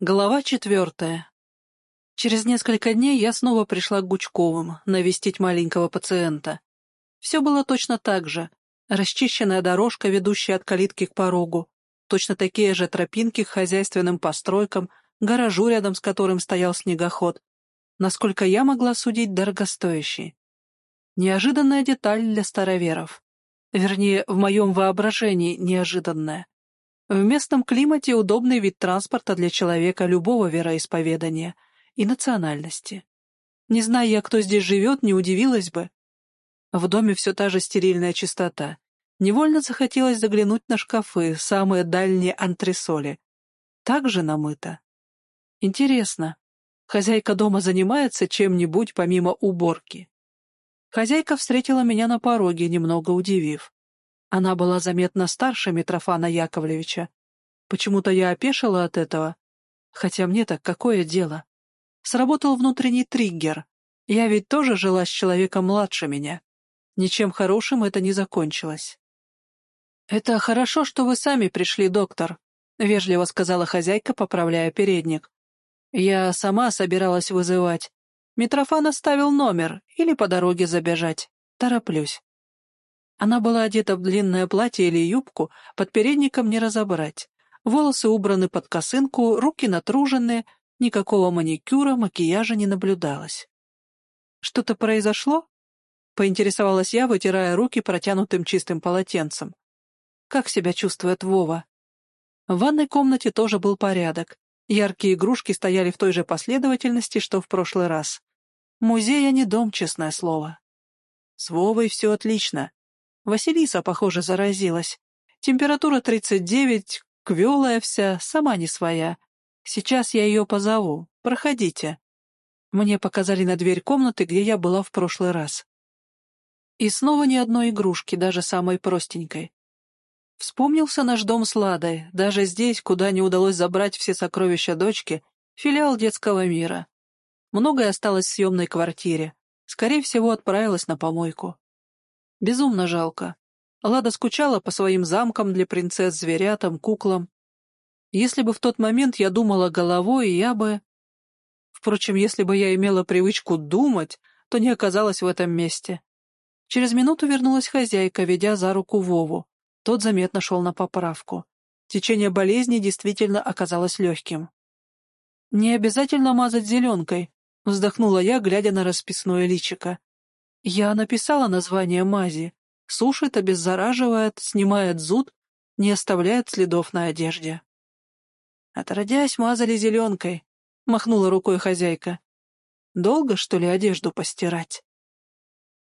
Глава четвертая. Через несколько дней я снова пришла к Гучковым навестить маленького пациента. Все было точно так же. Расчищенная дорожка, ведущая от калитки к порогу, точно такие же тропинки к хозяйственным постройкам, гаражу, рядом с которым стоял снегоход. Насколько я могла судить, дорогостоящий. Неожиданная деталь для староверов. Вернее, в моем воображении неожиданная. В местном климате удобный вид транспорта для человека любого вероисповедания и национальности. Не зная я, кто здесь живет, не удивилась бы. В доме все та же стерильная чистота. Невольно захотелось заглянуть на шкафы, самые дальние антресоли. Так же намыто. Интересно, хозяйка дома занимается чем-нибудь помимо уборки? Хозяйка встретила меня на пороге, немного удивив. Она была заметно старше Митрофана Яковлевича. Почему-то я опешила от этого. Хотя мне так какое дело? Сработал внутренний триггер. Я ведь тоже жила с человеком младше меня. Ничем хорошим это не закончилось. «Это хорошо, что вы сами пришли, доктор», — вежливо сказала хозяйка, поправляя передник. «Я сама собиралась вызывать. Митрофан оставил номер или по дороге забежать. Тороплюсь». Она была одета в длинное платье или юбку, под передником не разобрать. Волосы убраны под косынку, руки натруженные, никакого маникюра, макияжа не наблюдалось. «Что-то произошло?» — поинтересовалась я, вытирая руки протянутым чистым полотенцем. «Как себя чувствует Вова?» В ванной комнате тоже был порядок. Яркие игрушки стояли в той же последовательности, что в прошлый раз. Музей, а не дом, честное слово. С Вовой все отлично. Василиса, похоже, заразилась. Температура 39, квелая вся, сама не своя. Сейчас я ее позову. Проходите. Мне показали на дверь комнаты, где я была в прошлый раз. И снова ни одной игрушки, даже самой простенькой. Вспомнился наш дом с Ладой, даже здесь, куда не удалось забрать все сокровища дочки, филиал детского мира. Многое осталось в съемной квартире. Скорее всего, отправилась на помойку. Безумно жалко. Лада скучала по своим замкам для принцесс, зверятам, куклам. Если бы в тот момент я думала головой, я бы... Впрочем, если бы я имела привычку думать, то не оказалась в этом месте. Через минуту вернулась хозяйка, ведя за руку Вову. Тот заметно шел на поправку. Течение болезни действительно оказалось легким. «Не обязательно мазать зеленкой», — вздохнула я, глядя на расписное личико. Я написала название мази. Сушит, обеззараживает, снимает зуд, не оставляет следов на одежде. Отродясь, мазали зеленкой, — махнула рукой хозяйка. Долго, что ли, одежду постирать?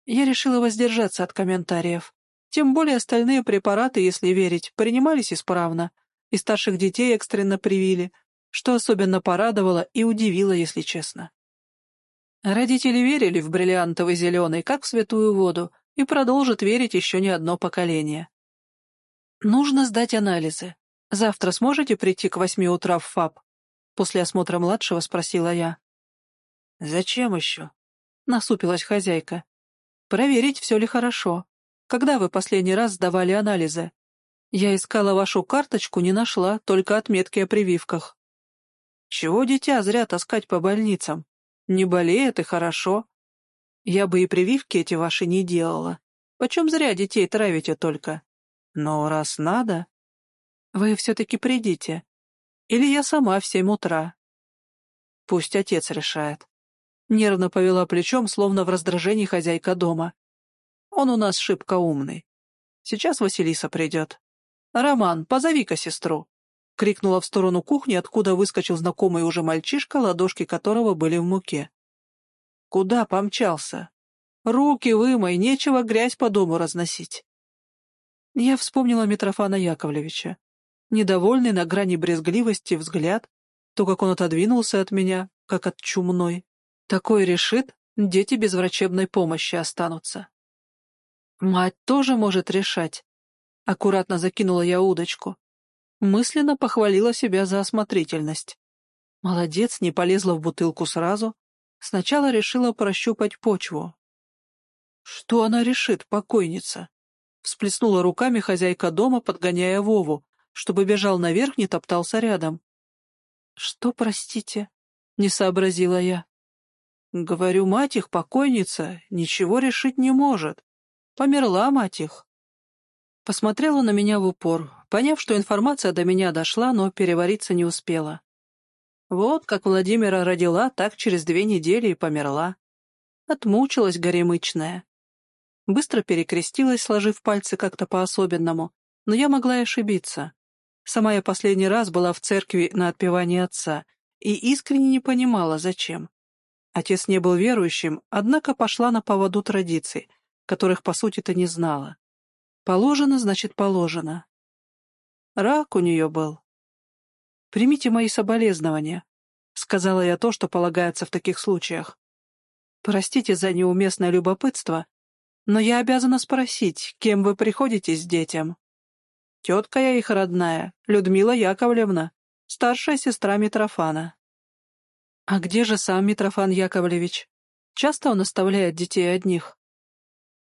Я решила воздержаться от комментариев. Тем более остальные препараты, если верить, принимались исправно, и старших детей экстренно привили, что особенно порадовало и удивило, если честно. Родители верили в бриллиантовый зеленый, как в святую воду, и продолжат верить еще не одно поколение. Нужно сдать анализы. Завтра сможете прийти к восьми утра в ФАП? После осмотра младшего спросила я. Зачем еще? Насупилась хозяйка. Проверить, все ли хорошо. Когда вы последний раз сдавали анализы? Я искала вашу карточку, не нашла, только отметки о прививках. Чего дитя зря таскать по больницам? Не болеет и хорошо. Я бы и прививки эти ваши не делала. Почем зря детей травите только? Но раз надо... Вы все-таки придите. Или я сама в семь утра. Пусть отец решает. Нервно повела плечом, словно в раздражении хозяйка дома. Он у нас шибко умный. Сейчас Василиса придет. «Роман, позови-ка сестру!» — крикнула в сторону кухни, откуда выскочил знакомый уже мальчишка, ладошки которого были в муке. «Куда помчался? Руки вымой, нечего грязь по дому разносить». Я вспомнила Митрофана Яковлевича. Недовольный на грани брезгливости взгляд, то, как он отодвинулся от меня, как от чумной. Такой решит, дети без врачебной помощи останутся. Мать тоже может решать. Аккуратно закинула я удочку. Мысленно похвалила себя за осмотрительность. Молодец, не полезла в бутылку сразу. Сначала решила прощупать почву. Что она решит, покойница? Всплеснула руками хозяйка дома, подгоняя Вову, чтобы бежал наверх, не топтался рядом. Что, простите? Не сообразила я. Говорю, мать их, покойница, ничего решить не может. Померла мать их. Посмотрела на меня в упор, поняв, что информация до меня дошла, но перевариться не успела. Вот как Владимира родила, так через две недели и померла. Отмучилась горемычная. Быстро перекрестилась, сложив пальцы как-то по-особенному, но я могла и ошибиться. Сама я последний раз была в церкви на отпевании отца и искренне не понимала, зачем. Отец не был верующим, однако пошла на поводу традиций, которых, по сути-то, не знала. Положено, значит, положено. Рак у нее был. «Примите мои соболезнования», — сказала я то, что полагается в таких случаях. «Простите за неуместное любопытство, но я обязана спросить, кем вы приходите с детям?» «Тетка я их родная, Людмила Яковлевна, старшая сестра Митрофана». «А где же сам Митрофан Яковлевич? Часто он оставляет детей одних?»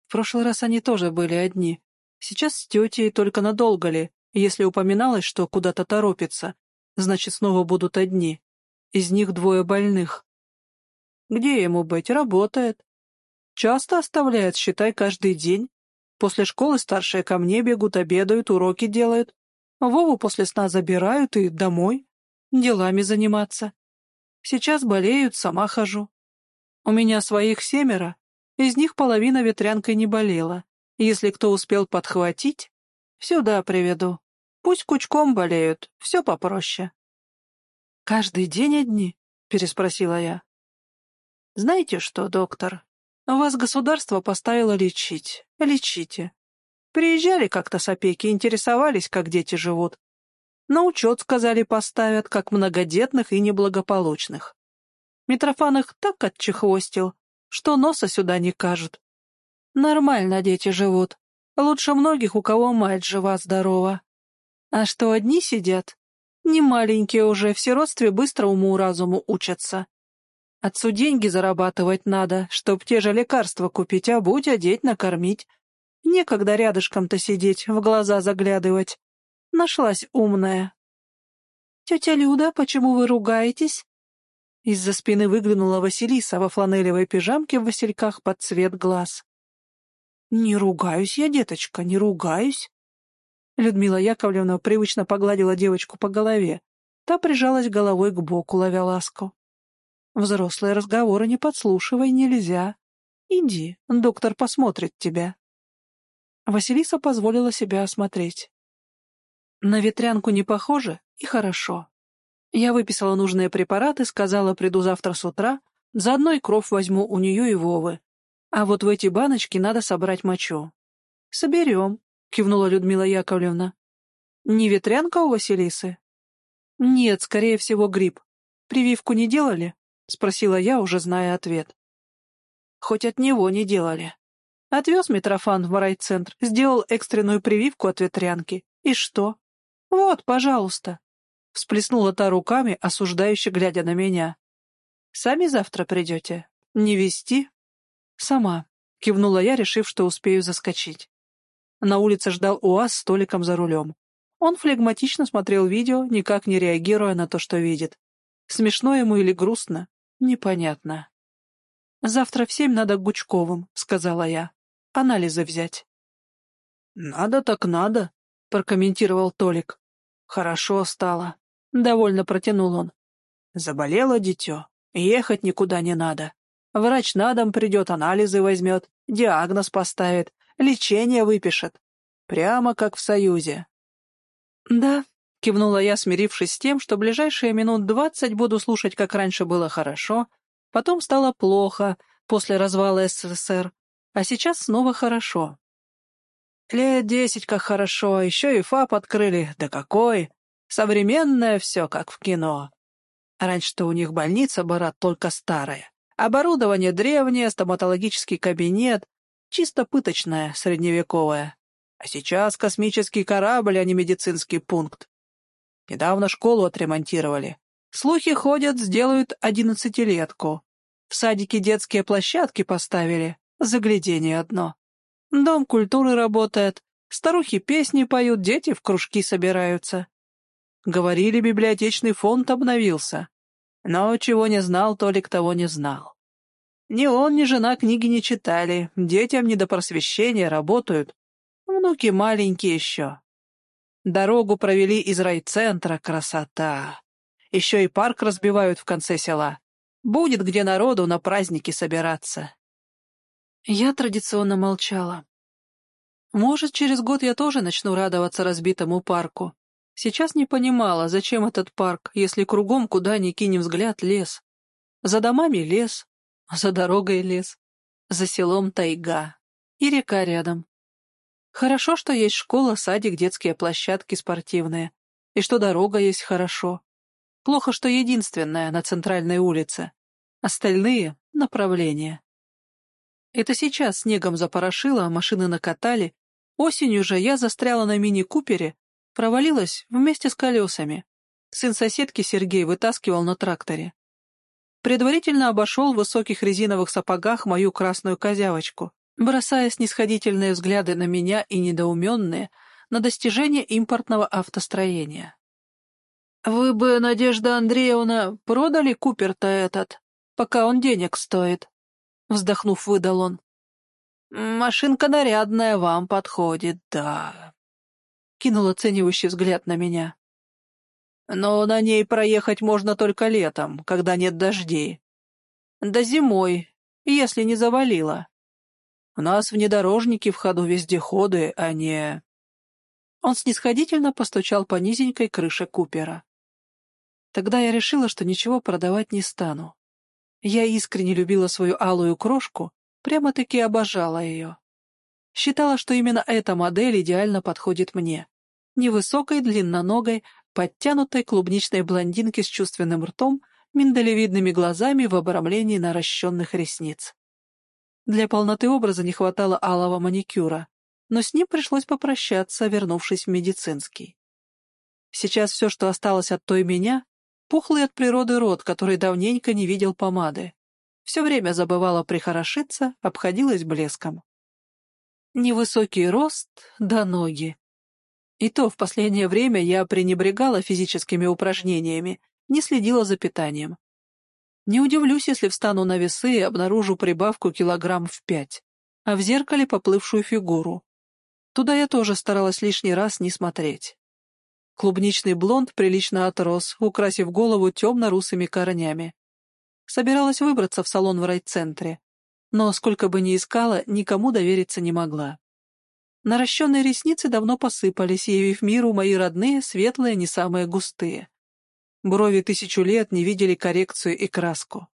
«В прошлый раз они тоже были одни. Сейчас с тетей только надолго ли, если упоминалось, что куда-то торопится, значит, снова будут одни. Из них двое больных. Где ему быть? Работает. Часто оставляет, считай, каждый день. После школы старшие ко мне бегут, обедают, уроки делают. Вову после сна забирают и домой. Делами заниматься. Сейчас болеют, сама хожу. У меня своих семеро, из них половина ветрянкой не болела. Если кто успел подхватить, сюда приведу. Пусть кучком болеют, все попроще. «Каждый день одни?» — переспросила я. «Знаете что, доктор, вас государство поставило лечить. Лечите. Приезжали как-то с опеки, интересовались, как дети живут. На учет, сказали, поставят, как многодетных и неблагополучных. Митрофан их так отчехвостил, что носа сюда не кажут. Нормально дети живут. Лучше многих, у кого мать жива-здорова. А что одни сидят? Не маленькие уже, в сиротстве быстро уму-разуму учатся. Отцу деньги зарабатывать надо, чтоб те же лекарства купить, а будь одеть, накормить. Некогда рядышком-то сидеть, в глаза заглядывать. Нашлась умная. «Тетя Люда, почему вы ругаетесь?» Из-за спины выглянула Василиса во фланелевой пижамке в васильках под цвет глаз. «Не ругаюсь я, деточка, не ругаюсь». Людмила Яковлевна привычно погладила девочку по голове. Та прижалась головой к боку, ловя ласку. Взрослые разговоры не подслушивай, нельзя. Иди, доктор посмотрит тебя. Василиса позволила себя осмотреть. На ветрянку не похоже, и хорошо. Я выписала нужные препараты, сказала, приду завтра с утра, заодно и кровь возьму у нее и Вовы. А вот в эти баночки надо собрать мочу. Соберем, кивнула Людмила Яковлевна. Не ветрянка у Василисы? Нет, скорее всего, грипп. Прививку не делали? — спросила я, уже зная ответ. Хоть от него не делали. Отвез Митрофан в райцентр, сделал экстренную прививку от ветрянки. И что? Вот, пожалуйста. Всплеснула та руками, осуждающе глядя на меня. Сами завтра придете? Не вести? Сама. Кивнула я, решив, что успею заскочить. На улице ждал УАЗ с столиком за рулем. Он флегматично смотрел видео, никак не реагируя на то, что видит. Смешно ему или грустно, Непонятно. «Завтра в семь надо к Гучковым», — сказала я. «Анализы взять». «Надо так надо», — прокомментировал Толик. «Хорошо стало», — довольно протянул он. «Заболело дитё. Ехать никуда не надо. Врач на дом придет, анализы возьмет, диагноз поставит, лечение выпишет. Прямо как в Союзе». «Да, — кивнула я, смирившись с тем, что ближайшие минут двадцать буду слушать, как раньше было хорошо, потом стало плохо после развала СССР, а сейчас снова хорошо. Лет десять как хорошо, еще и ФАП открыли, да какой! Современное все, как в кино. Раньше-то у них больница была только старая. Оборудование древнее, стоматологический кабинет, чисто пыточное, средневековое. А сейчас космический корабль, а не медицинский пункт. Недавно школу отремонтировали. Слухи ходят, сделают одиннадцатилетку. В садике детские площадки поставили. Заглядение одно. Дом культуры работает. Старухи песни поют, дети в кружки собираются. Говорили, библиотечный фонд обновился. Но чего не знал, Толик того не знал. Ни он, ни жена книги не читали, детям не до просвещения, работают. Внуки маленькие еще. Дорогу провели из райцентра, красота. Еще и парк разбивают в конце села. Будет где народу на праздники собираться. Я традиционно молчала. Может, через год я тоже начну радоваться разбитому парку. Сейчас не понимала, зачем этот парк, если кругом, куда ни кинем взгляд, лес. За домами лес, за дорогой лес, за селом тайга и река рядом. Хорошо, что есть школа, садик, детские площадки спортивные, и что дорога есть хорошо. Плохо, что единственная на центральной улице. Остальные — направления. Это сейчас снегом запорошило, машины накатали. Осенью же я застряла на мини-купере, провалилась вместе с колесами. Сын соседки Сергей вытаскивал на тракторе. Предварительно обошел в высоких резиновых сапогах мою красную козявочку, бросая снисходительные взгляды на меня и недоуменные на достижение импортного автостроения. «Вы бы, Надежда Андреевна, продали Купер-то этот, пока он денег стоит?» Вздохнув, выдал он. «Машинка нарядная, вам подходит, да». Кинул оценивающий взгляд на меня. «Но на ней проехать можно только летом, когда нет дождей. Да зимой, если не завалило. У нас внедорожники в ходу вездеходы, а не...» Он снисходительно постучал по низенькой крыше Купера. Тогда я решила, что ничего продавать не стану. Я искренне любила свою алую крошку, прямо-таки обожала ее. Считала, что именно эта модель идеально подходит мне. Невысокой, длинноногой, подтянутой клубничной блондинке с чувственным ртом, миндалевидными глазами в обрамлении наращенных ресниц. Для полноты образа не хватало алого маникюра, но с ним пришлось попрощаться, вернувшись в медицинский. Сейчас все, что осталось от той меня, Пухлый от природы рот, который давненько не видел помады. Все время забывала прихорошиться, обходилась блеском. Невысокий рост да ноги. И то в последнее время я пренебрегала физическими упражнениями, не следила за питанием. Не удивлюсь, если встану на весы и обнаружу прибавку килограмм в пять, а в зеркале поплывшую фигуру. Туда я тоже старалась лишний раз не смотреть. Клубничный блонд прилично отрос, украсив голову темно-русыми корнями. Собиралась выбраться в салон в райцентре, но, сколько бы ни искала, никому довериться не могла. Наращенные ресницы давно посыпались, явив миру мои родные, светлые, не самые густые. Брови тысячу лет не видели коррекцию и краску.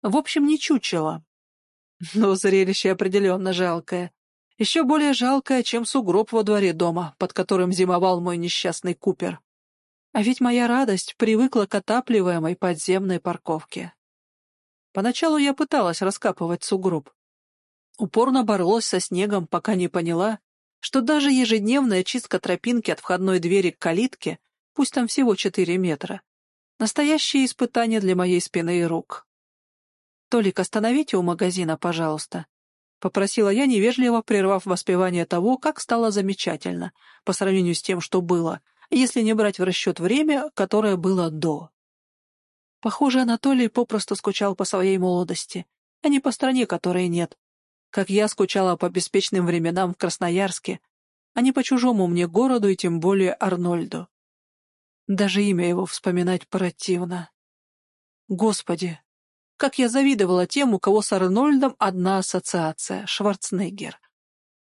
В общем, не чучело. Но зрелище определенно жалкое. Еще более жалкое, чем сугроб во дворе дома, под которым зимовал мой несчастный Купер. А ведь моя радость привыкла к отапливаемой подземной парковке. Поначалу я пыталась раскапывать сугроб. Упорно боролась со снегом, пока не поняла, что даже ежедневная чистка тропинки от входной двери к калитке, пусть там всего четыре метра, настоящее испытание для моей спины и рук. «Толик, остановите у магазина, пожалуйста», — попросила я, невежливо прервав воспевание того, как стало замечательно, по сравнению с тем, что было, если не брать в расчет время, которое было до. Похоже, Анатолий попросту скучал по своей молодости, а не по стране, которой нет. Как я скучала по беспечным временам в Красноярске, а не по чужому мне городу и тем более Арнольду. Даже имя его вспоминать противно. Господи, как я завидовала тем, у кого с Арнольдом одна ассоциация — Шварценеггер.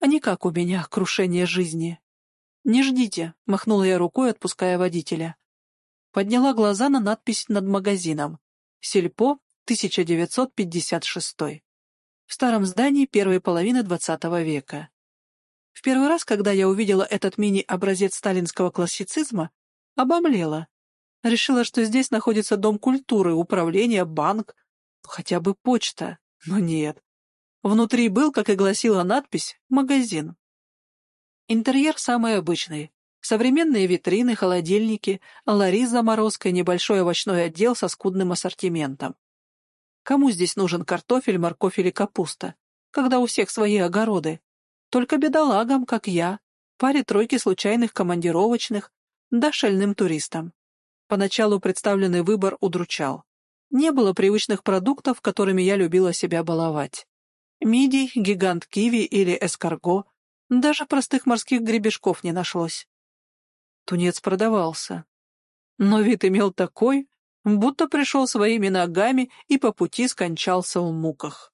А не как у меня крушение жизни. «Не ждите», — махнула я рукой, отпуская водителя. Подняла глаза на надпись над магазином. «Сельпо, 1956». В старом здании первой половины XX века. В первый раз, когда я увидела этот мини-образец сталинского классицизма, обомлела. Решила, что здесь находится Дом культуры, управление, банк, Хотя бы почта, но нет. Внутри был, как и гласила надпись, магазин. Интерьер самый обычный. Современные витрины, холодильники, лари с заморозкой, небольшой овощной отдел со скудным ассортиментом. Кому здесь нужен картофель, морковь или капуста, когда у всех свои огороды? Только бедолагам, как я, паре-тройке случайных командировочных, да шальным туристам. Поначалу представленный выбор удручал. Не было привычных продуктов, которыми я любила себя баловать. Мидий, гигант киви или эскарго, даже простых морских гребешков не нашлось. Тунец продавался. Но вид имел такой, будто пришел своими ногами и по пути скончался в муках.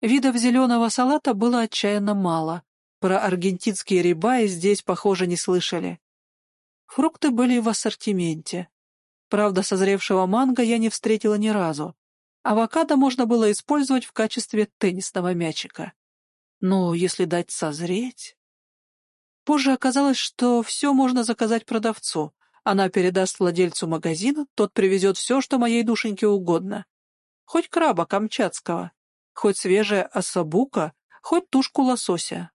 Видов зеленого салата было отчаянно мало. Про аргентинские рибаи здесь, похоже, не слышали. Фрукты были в ассортименте. Правда, созревшего манго я не встретила ни разу. Авокадо можно было использовать в качестве теннисного мячика. Но если дать созреть... Позже оказалось, что все можно заказать продавцу. Она передаст владельцу магазина, тот привезет все, что моей душеньке угодно. Хоть краба камчатского, хоть свежая осабука, хоть тушку лосося.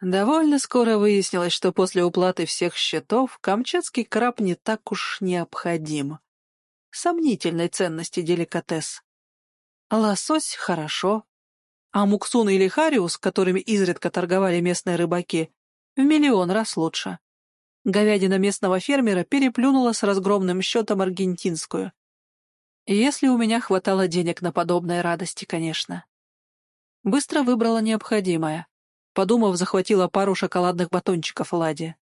Довольно скоро выяснилось, что после уплаты всех счетов камчатский краб не так уж необходим. Сомнительной ценности деликатес. Лосось — хорошо, а муксун или хариус, которыми изредка торговали местные рыбаки, в миллион раз лучше. Говядина местного фермера переплюнула с разгромным счетом аргентинскую. Если у меня хватало денег на подобные радости, конечно. Быстро выбрала необходимое. Подумав, захватила пару шоколадных батончиков Ладе.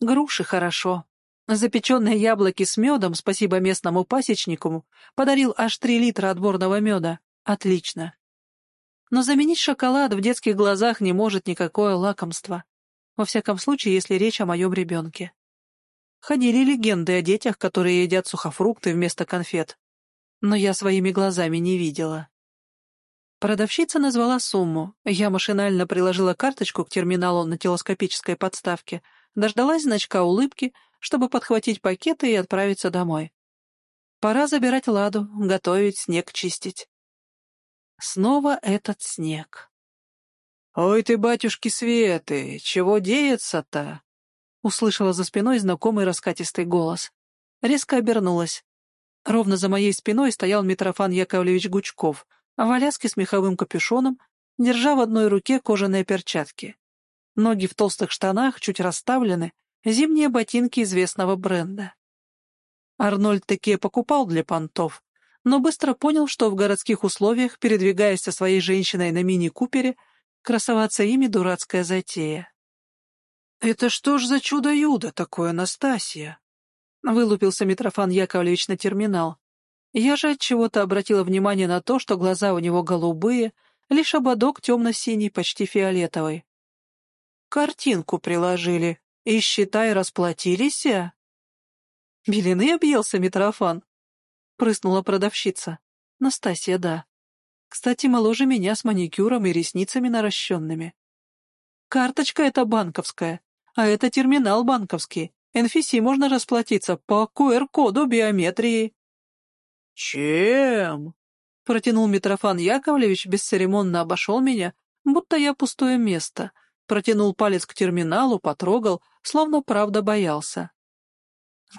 Груши хорошо. Запеченные яблоки с медом, спасибо местному пасечнику, подарил аж три литра отборного меда. Отлично. Но заменить шоколад в детских глазах не может никакое лакомство. Во всяком случае, если речь о моем ребенке. Ходили легенды о детях, которые едят сухофрукты вместо конфет. Но я своими глазами не видела. Продавщица назвала сумму. Я машинально приложила карточку к терминалу на телескопической подставке, дождалась значка улыбки, чтобы подхватить пакеты и отправиться домой. Пора забирать ладу, готовить, снег чистить. Снова этот снег. «Ой ты, батюшки Светы, чего деется-то?» Услышала за спиной знакомый раскатистый голос. Резко обернулась. Ровно за моей спиной стоял Митрофан Яковлевич Гучков, а в Аляске с меховым капюшоном, держа в одной руке кожаные перчатки. Ноги в толстых штанах, чуть расставлены, зимние ботинки известного бренда. Арнольд такие покупал для понтов, но быстро понял, что в городских условиях, передвигаясь со своей женщиной на мини-купере, Красоваться ими дурацкая затея. «Это что ж за чудо-юдо такое, Настасья?» Вылупился Митрофан Яковлевич на терминал. Я же от чего то обратила внимание на то, что глаза у него голубые, лишь ободок темно-синий, почти фиолетовый. «Картинку приложили, и, считай, расплатились, а?» «Белины объелся Митрофан?» — прыснула продавщица. «Настасья, да. Кстати, моложе меня с маникюром и ресницами наращенными. Карточка эта банковская, а это терминал банковский. NFC можно расплатиться по QR-коду биометрии. «Чем?» — протянул Митрофан Яковлевич, бесцеремонно обошел меня, будто я пустое место, протянул палец к терминалу, потрогал, словно правда боялся.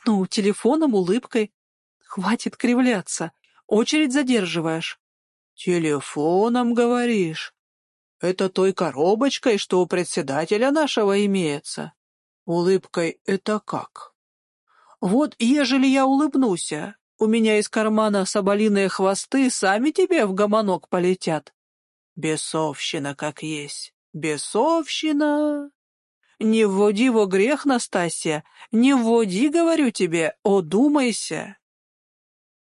«Ну, телефоном, улыбкой. Хватит кривляться. Очередь задерживаешь». «Телефоном, говоришь? Это той коробочкой, что у председателя нашего имеется? Улыбкой это как? Вот ежели я улыбнуся, у меня из кармана соболиные хвосты сами тебе в гомонок полетят. Бесовщина как есть, бесовщина!» «Не вводи во грех, Настасья, не вводи, говорю тебе, одумайся!»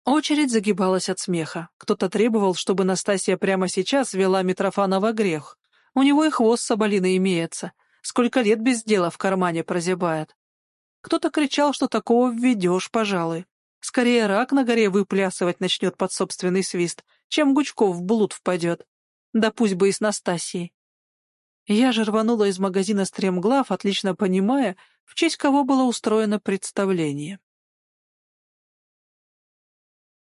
Очередь загибалась от смеха. Кто-то требовал, чтобы Настасья прямо сейчас вела Митрофана во грех. У него и хвост соболиный имеется. Сколько лет без дела в кармане прозябает. Кто-то кричал, что такого введешь, пожалуй. Скорее рак на горе выплясывать начнет под собственный свист, чем Гучков в блуд впадет. Да пусть бы и с Настасьей. Я же рванула из магазина стремглав, отлично понимая, в честь кого было устроено представление.